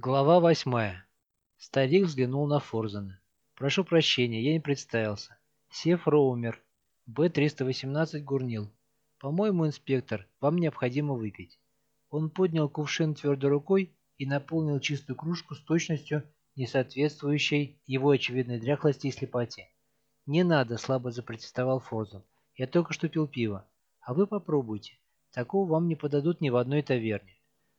Глава восьмая. Старик взглянул на Форзана. «Прошу прощения, я не представился. Сеф Роумер, Б-318 Гурнил. По-моему, инспектор, вам необходимо выпить». Он поднял кувшин твердой рукой и наполнил чистую кружку с точностью, не соответствующей его очевидной дряхлости и слепоте. «Не надо», — слабо запротестовал Форзан. «Я только что пил пиво. А вы попробуйте. Такого вам не подадут ни в одной таверне».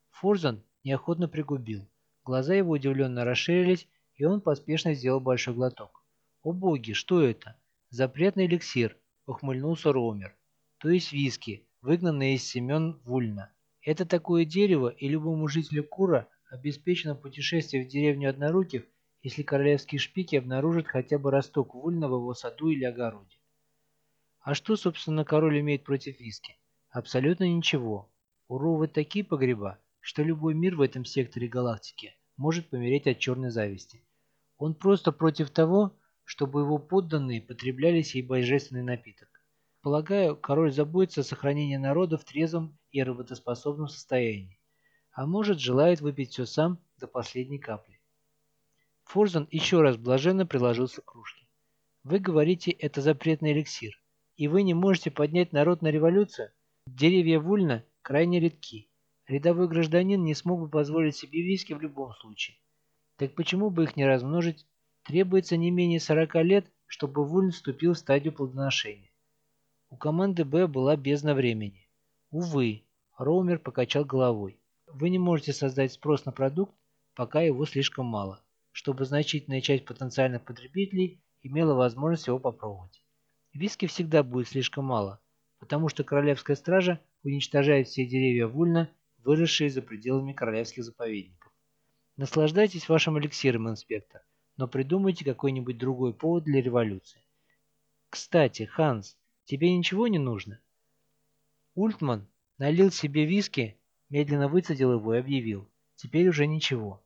Форзан неохотно пригубил. Глаза его удивленно расширились, и он поспешно сделал большой глоток. «О боги, что это?» «Запретный эликсир», — ухмыльнулся Ромер. «То есть виски, выгнанные из семен Вульна. Это такое дерево, и любому жителю Кура обеспечено путешествие в деревню Одноруких, если королевские шпики обнаружат хотя бы росток Вульна в его саду или огороде. А что, собственно, король имеет против виски? Абсолютно ничего. У Ровы такие погреба, что любой мир в этом секторе галактики может помереть от черной зависти. Он просто против того, чтобы его подданные потребляли сей божественный напиток. Полагаю, король заботится о сохранении народа в трезвом и работоспособном состоянии, а может желает выпить все сам до последней капли. Форзан еще раз блаженно приложился к кружке. Вы говорите, это запретный эликсир, и вы не можете поднять народ на революцию? Деревья вульна крайне редки. Рядовой гражданин не смог бы позволить себе виски в любом случае. Так почему бы их не размножить? Требуется не менее 40 лет, чтобы Вульн вступил в стадию плодоношения. У команды «Б» была бездна времени. Увы, Роумер покачал головой. Вы не можете создать спрос на продукт, пока его слишком мало, чтобы значительная часть потенциальных потребителей имела возможность его попробовать. Виски всегда будет слишком мало, потому что Королевская стража уничтожает все деревья Вульна выросшие за пределами королевских заповедников. Наслаждайтесь вашим эликсиром, инспектор, но придумайте какой-нибудь другой повод для революции. Кстати, Ханс, тебе ничего не нужно? Ультман налил себе виски, медленно выцедил его и объявил. Теперь уже ничего.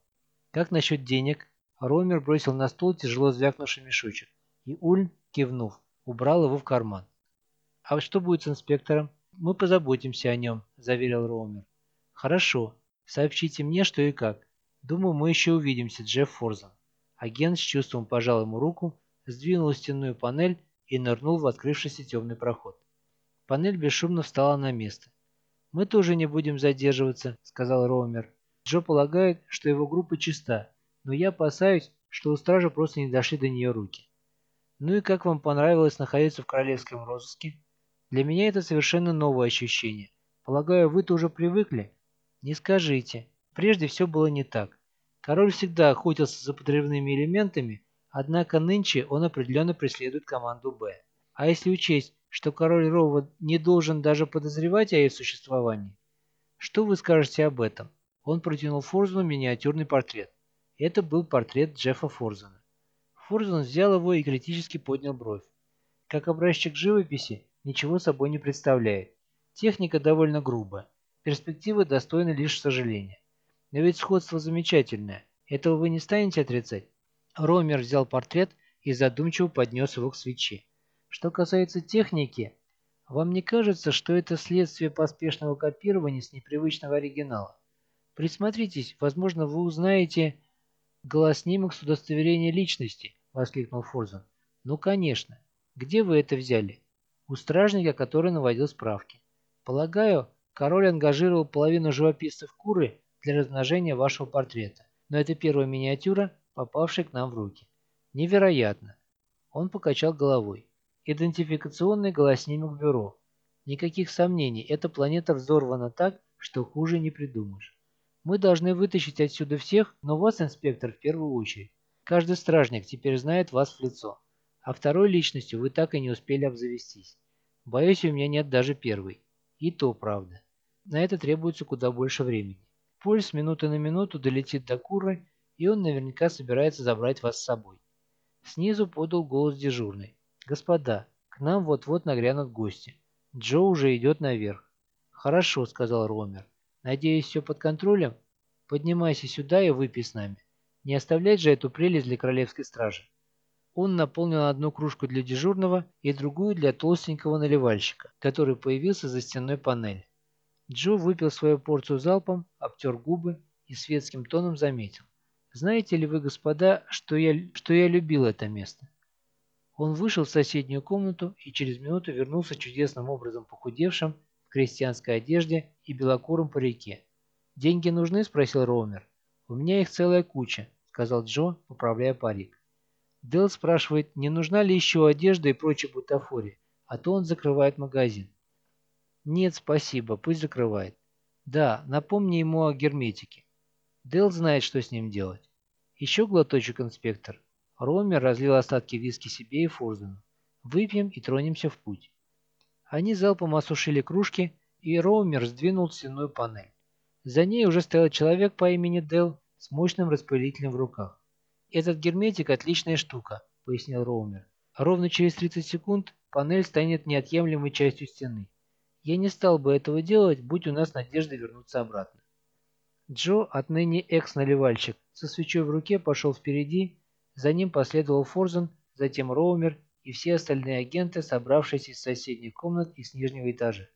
Как насчет денег? Ромер бросил на стол тяжело звякнувший мешочек, и Ульм, кивнув, убрал его в карман. «А что будет с инспектором? Мы позаботимся о нем», – заверил Ромер. «Хорошо. Сообщите мне, что и как. Думаю, мы еще увидимся, Джефф Форзан». Агент с чувством пожал ему руку, сдвинул стенную панель и нырнул в открывшийся темный проход. Панель бесшумно встала на место. «Мы тоже не будем задерживаться», — сказал Роумер. «Джо полагает, что его группа чиста, но я опасаюсь, что у стражи просто не дошли до нее руки». «Ну и как вам понравилось находиться в королевском розыске?» «Для меня это совершенно новое ощущение. Полагаю, вы-то уже привыкли?» Не скажите. Прежде все было не так. Король всегда охотился за подрывными элементами, однако нынче он определенно преследует команду «Б». А если учесть, что король Рова не должен даже подозревать о ее существовании? Что вы скажете об этом? Он протянул Форзану миниатюрный портрет. Это был портрет Джеффа Форзана. Форзан взял его и критически поднял бровь. Как образчик живописи, ничего собой не представляет. Техника довольно грубая. Перспективы достойны лишь сожаления. Но ведь сходство замечательное. Этого вы не станете отрицать? Ромер взял портрет и задумчиво поднес его к свече. Что касается техники, вам не кажется, что это следствие поспешного копирования с непривычного оригинала? Присмотритесь, возможно, вы узнаете голоснимок с удостоверения личности, воскликнул Форзан. Ну, конечно. Где вы это взяли? У стражника, который наводил справки. Полагаю, Король ангажировал половину живописцев Куры для размножения вашего портрета, но это первая миниатюра, попавшая к нам в руки. Невероятно. Он покачал головой. Идентификационный голоснимок бюро. Никаких сомнений, эта планета взорвана так, что хуже не придумаешь. Мы должны вытащить отсюда всех, но вас, инспектор, в первую очередь. Каждый стражник теперь знает вас в лицо. А второй личностью вы так и не успели обзавестись. Боюсь, у меня нет даже первой. И то правда. На это требуется куда больше времени. Пульс минуты на минуту долетит до Куры, и он наверняка собирается забрать вас с собой. Снизу подал голос дежурный. «Господа, к нам вот-вот нагрянут гости. Джо уже идет наверх». «Хорошо», — сказал Ромер. «Надеюсь, все под контролем? Поднимайся сюда и выпей с нами. Не оставлять же эту прелесть для королевской стражи». Он наполнил одну кружку для дежурного и другую для толстенького наливальщика, который появился за стенной панель. Джо выпил свою порцию залпом, обтер губы и светским тоном заметил. «Знаете ли вы, господа, что я, что я любил это место?» Он вышел в соседнюю комнату и через минуту вернулся чудесным образом похудевшим в крестьянской одежде и белокуром по реке. «Деньги нужны?» – спросил Роумер. «У меня их целая куча», – сказал Джо, поправляя парик. Дэл спрашивает, не нужна ли еще одежда и прочая бутафория, а то он закрывает магазин. «Нет, спасибо, пусть закрывает». «Да, напомни ему о герметике». Дэл знает, что с ним делать. «Еще глоточек, инспектор». Ромер разлил остатки виски себе и Форзену. «Выпьем и тронемся в путь». Они залпом осушили кружки, и Роумер сдвинул стенную панель. За ней уже стоял человек по имени Дел с мощным распылителем в руках. «Этот герметик – отличная штука», – пояснил Роумер. «Ровно через 30 секунд панель станет неотъемлемой частью стены. Я не стал бы этого делать, будь у нас надежда вернуться обратно». Джо, отныне экс-наливальщик, со свечой в руке пошел впереди за ним последовал Форзен, затем Роумер и все остальные агенты, собравшиеся из соседних комнат и с нижнего этажа.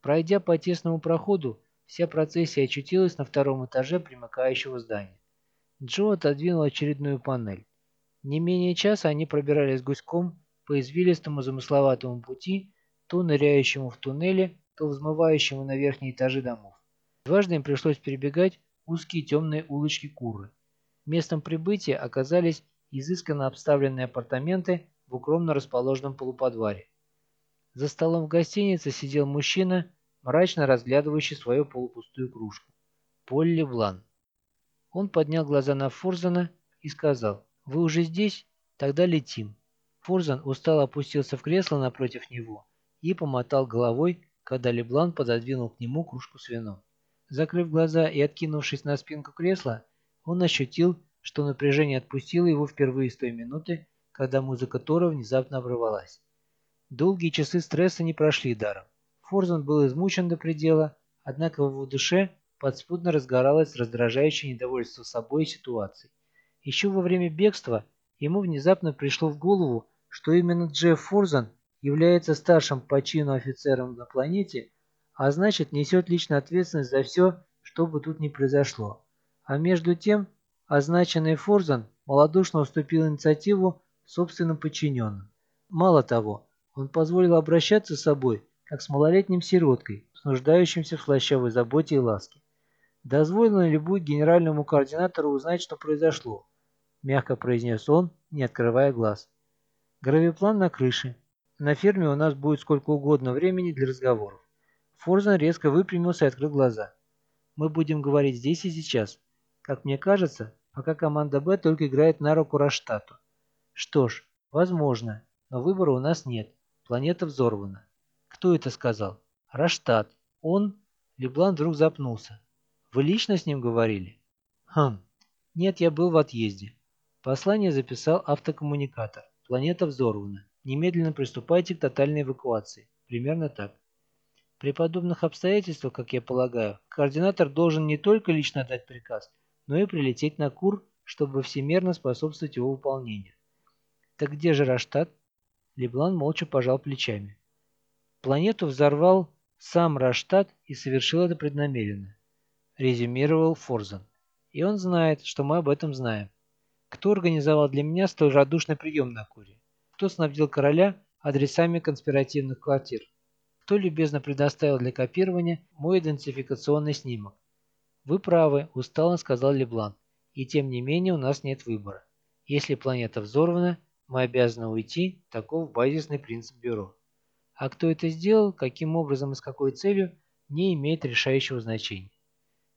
Пройдя по тесному проходу, вся процессия очутилась на втором этаже примыкающего здания. Джо отодвинул очередную панель. Не менее часа они пробирались гуськом по извилистому замысловатому пути, то ныряющему в туннеле, то взмывающему на верхние этажи домов. Дважды им пришлось перебегать узкие темные улочки Куры. Местом прибытия оказались изысканно обставленные апартаменты в укромно расположенном полуподваре. За столом в гостинице сидел мужчина, мрачно разглядывающий свою полупустую кружку. Полли Блан. Он поднял глаза на Форзана и сказал, «Вы уже здесь? Тогда летим». Форзан устало опустился в кресло напротив него и помотал головой, когда Леблан пододвинул к нему кружку с вином. Закрыв глаза и откинувшись на спинку кресла, он ощутил, что напряжение отпустило его впервые с той минуты, когда музыка Тора внезапно обрывалась. Долгие часы стресса не прошли даром. Форзан был измучен до предела, однако в его душе подспудно разгоралось раздражающее недовольство собой и ситуацией. Еще во время бегства ему внезапно пришло в голову, что именно Джефф Форзан является старшим по чину офицером на планете, а значит несет личную ответственность за все, что бы тут ни произошло. А между тем, означенный Форзан малодушно уступил инициативу собственным подчиненным. Мало того, он позволил обращаться с собой, как с малолетним сироткой, с нуждающимся в слащавой заботе и ласке. «Дозволено ли будет генеральному координатору узнать, что произошло?» – мягко произнес он, не открывая глаз. «Гравиплан на крыше. На ферме у нас будет сколько угодно времени для разговоров». Форзан резко выпрямился и открыл глаза. «Мы будем говорить здесь и сейчас. Как мне кажется, пока команда «Б» только играет на руку Раштату. Что ж, возможно, но выбора у нас нет. Планета взорвана. Кто это сказал? Раштат. Он? Леблан вдруг запнулся. Вы лично с ним говорили? Хм. Нет, я был в отъезде. Послание записал автокоммуникатор. Планета взорвана. Немедленно приступайте к тотальной эвакуации. Примерно так. При подобных обстоятельствах, как я полагаю, координатор должен не только лично дать приказ, но и прилететь на Кур, чтобы всемерно способствовать его выполнению. Так где же Раштат? Леблан молча пожал плечами. Планету взорвал сам Раштат и совершил это преднамеренно. Резюмировал Форзан. И он знает, что мы об этом знаем. Кто организовал для меня столь радушный прием на Куре? Кто снабдил короля адресами конспиративных квартир? Кто любезно предоставил для копирования мой идентификационный снимок? «Вы правы», – устало сказал Леблан. «И тем не менее у нас нет выбора. Если планета взорвана, мы обязаны уйти, таков базисный принцип бюро. А кто это сделал, каким образом и с какой целью, не имеет решающего значения.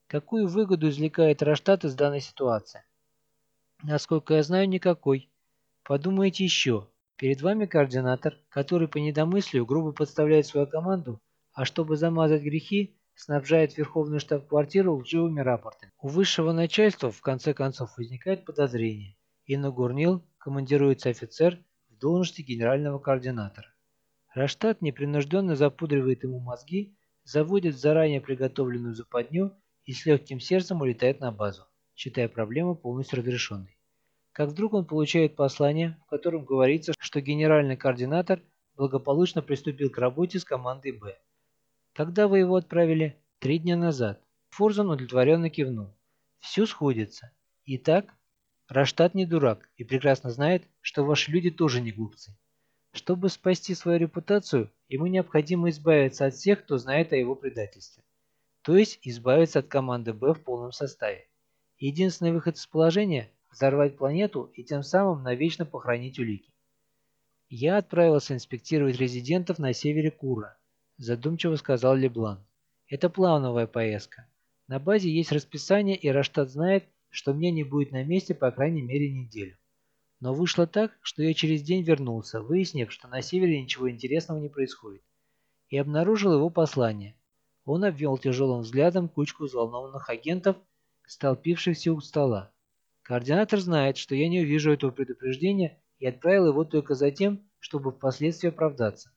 Какую выгоду извлекает Раштат из данной ситуации? Насколько я знаю, никакой. Подумайте еще. Перед вами координатор, который по недомыслию грубо подставляет свою команду, а чтобы замазать грехи, снабжает Верховную штаб-квартиру лживыми рапортами. У высшего начальства в конце концов возникает подозрение, и на Гурнил командируется офицер в должности генерального координатора. Раштат непринужденно запудривает ему мозги, заводит заранее приготовленную западню и с легким сердцем улетает на базу, считая проблему полностью разрешенной. Как вдруг он получает послание, в котором говорится, что генеральный координатор благополучно приступил к работе с командой «Б». Когда вы его отправили? Три дня назад. Форзан удовлетворенно кивнул. Все сходится. Итак, Раштат не дурак и прекрасно знает, что ваши люди тоже не глупцы. Чтобы спасти свою репутацию, ему необходимо избавиться от всех, кто знает о его предательстве. То есть избавиться от команды «Б» в полном составе. Единственный выход из положения – взорвать планету и тем самым навечно похоронить улики. Я отправился инспектировать резидентов на севере Кура, задумчиво сказал Леблан. Это плановая поездка. На базе есть расписание, и Раштат знает, что мне не будет на месте по крайней мере неделю. Но вышло так, что я через день вернулся, выяснив, что на севере ничего интересного не происходит. И обнаружил его послание. Он обвел тяжелым взглядом кучку взволнованных агентов, столпившихся у стола. Координатор знает, что я не увижу этого предупреждения и отправил его только за тем, чтобы впоследствии оправдаться.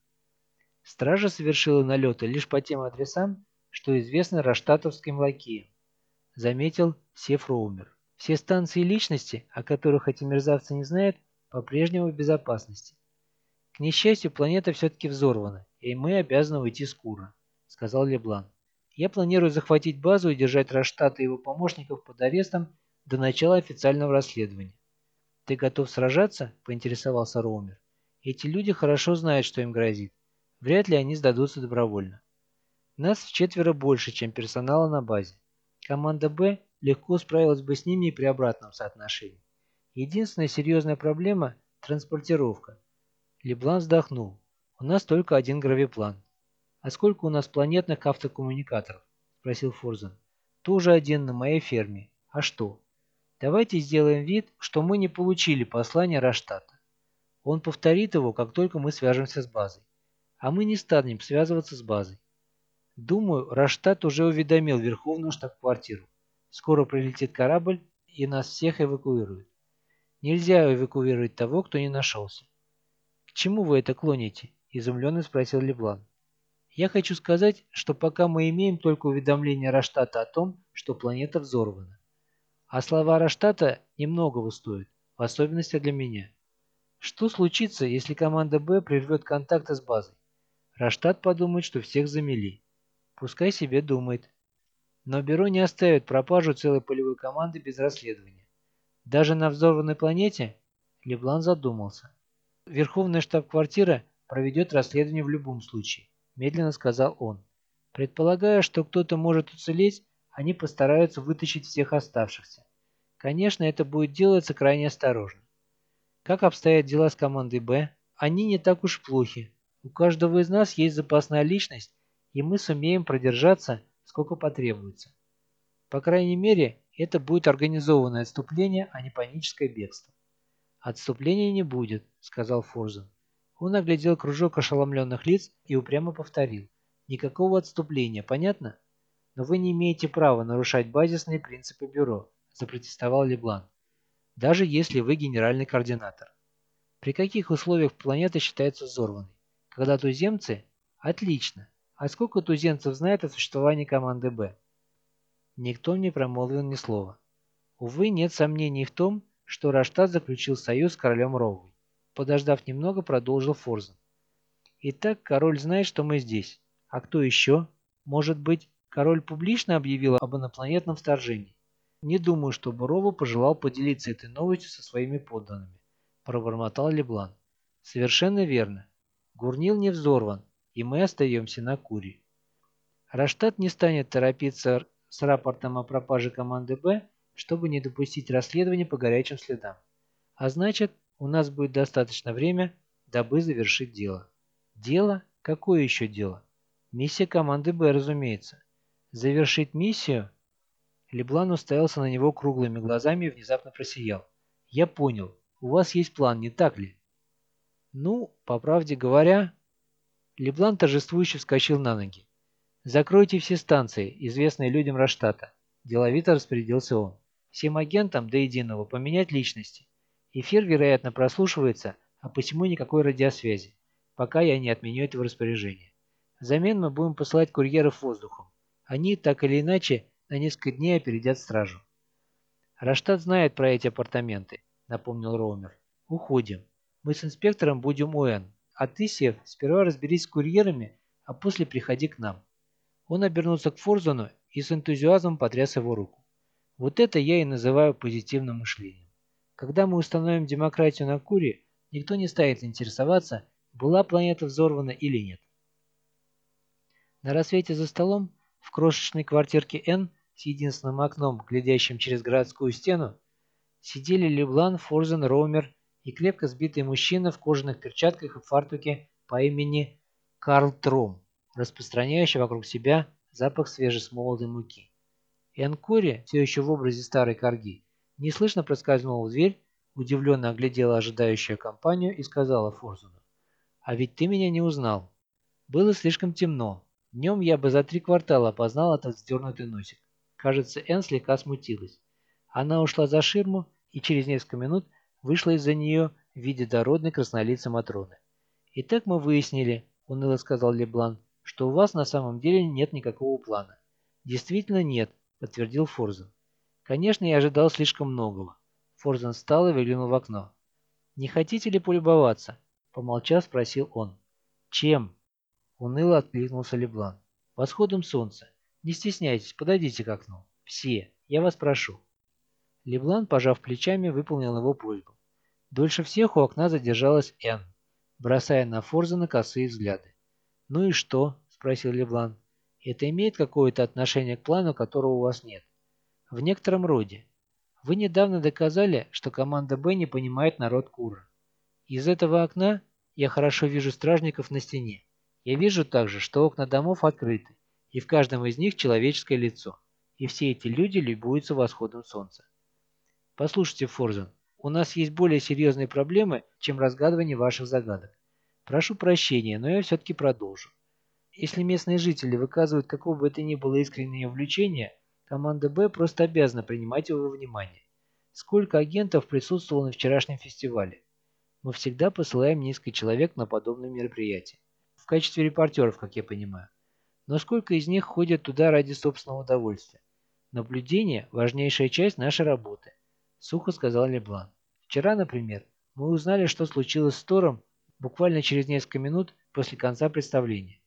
Стража совершила налеты лишь по тем адресам, что известно раштатовским лакеям. Заметил Сефроумер. Все станции личности, о которых эти мерзавцы не знают, по-прежнему в безопасности. К несчастью, планета все-таки взорвана, и мы обязаны уйти с Кура, сказал Леблан. Я планирую захватить базу и держать Раштата и его помощников под арестом до начала официального расследования. Ты готов сражаться? поинтересовался Роумер. Эти люди хорошо знают, что им грозит. Вряд ли они сдадутся добровольно. Нас в четверо больше, чем персонала на базе. Команда «Б» легко справилась бы с ними и при обратном соотношении. Единственная серьезная проблема – транспортировка. Леблан вздохнул. У нас только один гравиплан. А сколько у нас планетных автокоммуникаторов? Спросил Форзен. Тоже один на моей ферме. А что? Давайте сделаем вид, что мы не получили послание Раштата. Он повторит его, как только мы свяжемся с базой. А мы не станем связываться с базой. Думаю, Раштат уже уведомил Верховную штаб-квартиру. Скоро прилетит корабль и нас всех эвакуируют. Нельзя эвакуировать того, кто не нашелся. К чему вы это клоните? Изумленно спросил Леблан. Я хочу сказать, что пока мы имеем только уведомление Раштата о том, что планета взорвана. А слова Раштата немного стоят, в особенности для меня. Что случится, если команда «Б» прервет контакты с базой? Раштат подумает, что всех замели. Пускай себе думает. Но Бюро не оставит пропажу целой полевой команды без расследования. Даже на взорванной планете Леблан задумался. Верховная штаб-квартира проведет расследование в любом случае, медленно сказал он. Предполагая, что кто-то может уцелеть, они постараются вытащить всех оставшихся. Конечно, это будет делаться крайне осторожно. Как обстоят дела с командой «Б»? Они не так уж плохи. У каждого из нас есть запасная личность, и мы сумеем продержаться, сколько потребуется. По крайней мере, это будет организованное отступление, а не паническое бегство. «Отступления не будет», — сказал Форзен. Он оглядел кружок ошеломленных лиц и упрямо повторил. «Никакого отступления, понятно? Но вы не имеете права нарушать базисные принципы бюро», — запротестовал Леблан. «Даже если вы генеральный координатор. При каких условиях планета считается взорванной? Когда туземцы? Отлично. А сколько туземцев знает о существовании команды «Б»? Никто не промолвил ни слова. Увы, нет сомнений в том, что Раштат заключил союз с королем Роувой. Подождав немного, продолжил Форзен. Итак, король знает, что мы здесь. А кто еще? Может быть, король публично объявил об инопланетном вторжении? Не думаю, что Бурова пожелал поделиться этой новостью со своими подданными. Пробормотал Леблан. Совершенно верно. Гурнил не взорван, и мы остаемся на Куре. Раштат не станет торопиться с рапортом о пропаже команды «Б», чтобы не допустить расследования по горячим следам. А значит, у нас будет достаточно время, дабы завершить дело. Дело? Какое еще дело? Миссия команды «Б», разумеется. Завершить миссию? Леблан уставился на него круглыми глазами и внезапно просиял. «Я понял. У вас есть план, не так ли?» «Ну, по правде говоря...» Леблан торжествующе вскочил на ноги. «Закройте все станции, известные людям Раштата», – деловито распорядился он. «Всем агентам до единого поменять личности. Эфир, вероятно, прослушивается, а посему никакой радиосвязи, пока я не отменю этого распоряжения. Взамен мы будем посылать курьеров воздухом. Они, так или иначе, на несколько дней опередят стражу». «Раштат знает про эти апартаменты», – напомнил Роумер. «Уходим. Мы с инспектором будем у Н. А ты, Сев, сперва разберись с курьерами, а после приходи к нам. Он обернулся к Форзону и с энтузиазмом потряс его руку. Вот это я и называю позитивным мышлением. Когда мы установим демократию на Куре, никто не станет интересоваться, была планета взорвана или нет. На рассвете за столом, в крошечной квартирке Н с единственным окном, глядящим через городскую стену, сидели Леблан, Форзен, Роумер и крепко сбитый мужчина в кожаных перчатках и фартуке по имени Карл Тром, распространяющий вокруг себя запах свежесмолотой муки. Энкори, все еще в образе старой корги, неслышно проскользнула в дверь, удивленно оглядела ожидающую компанию и сказала Форзуну. «А ведь ты меня не узнал. Было слишком темно. Днем я бы за три квартала опознал этот сдернутый носик. Кажется, Энн слегка смутилась. Она ушла за ширму и через несколько минут вышла из-за нее в виде дородной краснолицей Матроны. «Итак мы выяснили», — уныло сказал Леблан, — «что у вас на самом деле нет никакого плана». «Действительно нет», — подтвердил Форзен. «Конечно, я ожидал слишком многого». Форзен встал и выглянул в окно. «Не хотите ли полюбоваться?» — помолчав, спросил он. «Чем?» — уныло откликнулся Леблан. «Восходом солнца. Не стесняйтесь, подойдите к окну. Все. Я вас прошу». Леблан, пожав плечами, выполнил его просьбу. Дольше всех у окна задержалась Энн, бросая на Форзена косые взгляды. «Ну и что?» – спросил Леблан. «Это имеет какое-то отношение к плану, которого у вас нет?» «В некотором роде. Вы недавно доказали, что команда «Б» не понимает народ Кура. Из этого окна я хорошо вижу стражников на стене. Я вижу также, что окна домов открыты, и в каждом из них человеческое лицо. И все эти люди любуются восходом солнца. Послушайте, Форзен, у нас есть более серьезные проблемы, чем разгадывание ваших загадок. Прошу прощения, но я все-таки продолжу. Если местные жители выказывают какого бы это ни было искреннее увлечение, команда «Б» просто обязана принимать его во внимание. Сколько агентов присутствовало на вчерашнем фестивале? Мы всегда посылаем несколько человек на подобные мероприятия. В качестве репортеров, как я понимаю. Но сколько из них ходят туда ради собственного удовольствия? Наблюдение – важнейшая часть нашей работы – сухо сказал Леблан. Вчера, например, мы узнали, что случилось с Тором буквально через несколько минут после конца представления.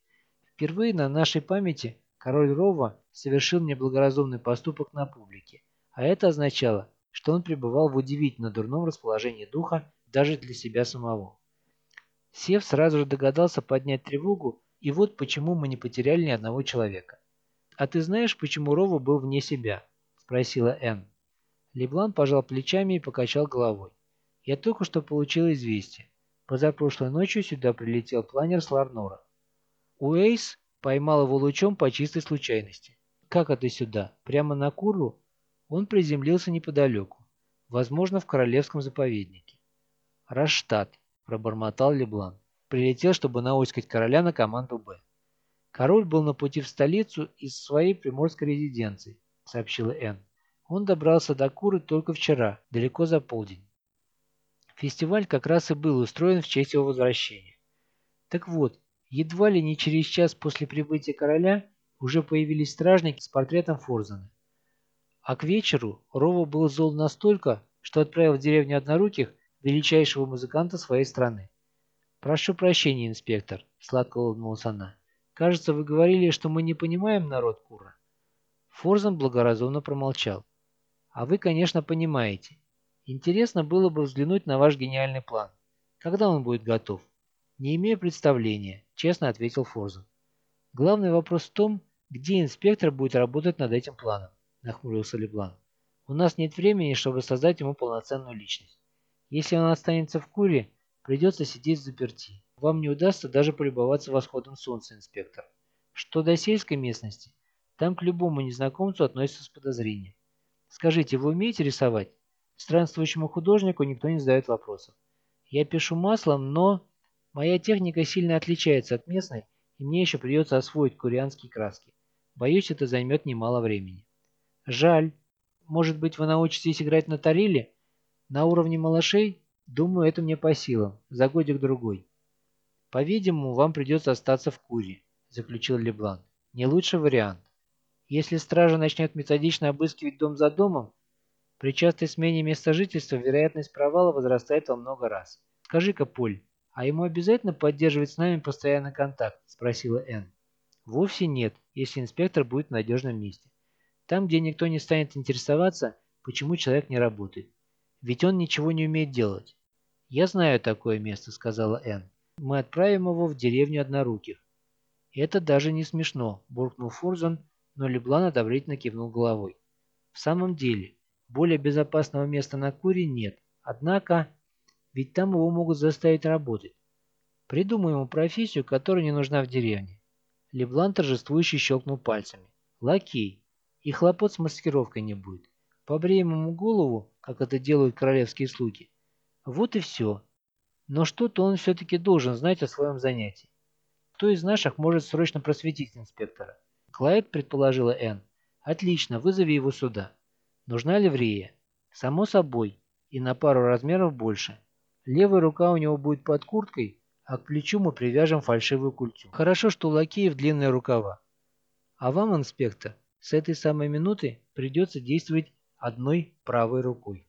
Впервые на нашей памяти король Рова совершил неблагоразумный поступок на публике, а это означало, что он пребывал в удивительно дурном расположении духа даже для себя самого. Сев сразу же догадался поднять тревогу, и вот почему мы не потеряли ни одного человека. «А ты знаешь, почему Рова был вне себя?» – спросила Энн. Леблан пожал плечами и покачал головой. «Я только что получил известие. Позапрошлой ночью сюда прилетел планер с Ларнора. Уэйс поймал его лучом по чистой случайности. Как это сюда? Прямо на Курру? Он приземлился неподалеку. Возможно, в королевском заповеднике. «Раштат», – пробормотал Леблан. Прилетел, чтобы наускать короля на команду «Б». Король был на пути в столицу из своей приморской резиденции, сообщила Энн. Он добрался до Куры только вчера, далеко за полдень. Фестиваль как раз и был устроен в честь его возвращения. Так вот, едва ли не через час после прибытия короля уже появились стражники с портретом Форзена. А к вечеру Рова был зол настолько, что отправил в деревню одноруких величайшего музыканта своей страны. «Прошу прощения, инспектор», — сладко улыбнулась она. «Кажется, вы говорили, что мы не понимаем народ Кура». Форзен благоразумно промолчал. А вы, конечно, понимаете. Интересно было бы взглянуть на ваш гениальный план. Когда он будет готов? Не имею представления, честно ответил Форзен. Главный вопрос в том, где инспектор будет работать над этим планом, нахмурился Леблан. У нас нет времени, чтобы создать ему полноценную личность. Если он останется в куре, придется сидеть в заперти. Вам не удастся даже полюбоваться восходом солнца, инспектор. Что до сельской местности, там к любому незнакомцу относятся с подозрением. Скажите, вы умеете рисовать? Странствующему художнику никто не задает вопросов. Я пишу маслом, но... Моя техника сильно отличается от местной, и мне еще придется освоить курианские краски. Боюсь, это займет немало времени. Жаль. Может быть, вы научитесь играть на тареле? На уровне малышей? Думаю, это мне по силам. За годик-другой. По-видимому, вам придется остаться в Куре, заключил Леблан. Не лучший вариант. Если стража начнет методично обыскивать дом за домом, при частой смене места жительства вероятность провала возрастает во много раз. Скажи-ка, Поль, а ему обязательно поддерживать с нами постоянный контакт? Спросила Энн. Вовсе нет, если инспектор будет в надежном месте. Там, где никто не станет интересоваться, почему человек не работает. Ведь он ничего не умеет делать. «Я знаю такое место», — сказала Энн. «Мы отправим его в деревню Одноруких». «Это даже не смешно», — буркнул Фурзон, но Леблан одобрительно кивнул головой. «В самом деле, более безопасного места на Куре нет. Однако, ведь там его могут заставить работать. Придумай ему профессию, которая не нужна в деревне». Леблан торжествующе щелкнул пальцами. «Лакей. И хлопот с маскировкой не будет. Побреем ему голову, как это делают королевские слуги. Вот и все. Но что-то он все-таки должен знать о своем занятии. Кто из наших может срочно просветить инспектора? Клайд, предположила Энн. Отлично, вызови его сюда. Нужна ливрея? Само собой. И на пару размеров больше. Левая рука у него будет под курткой, а к плечу мы привяжем фальшивую культю. Хорошо, что у лакеев длинные рукава. А вам, инспектор, с этой самой минуты придется действовать одной правой рукой.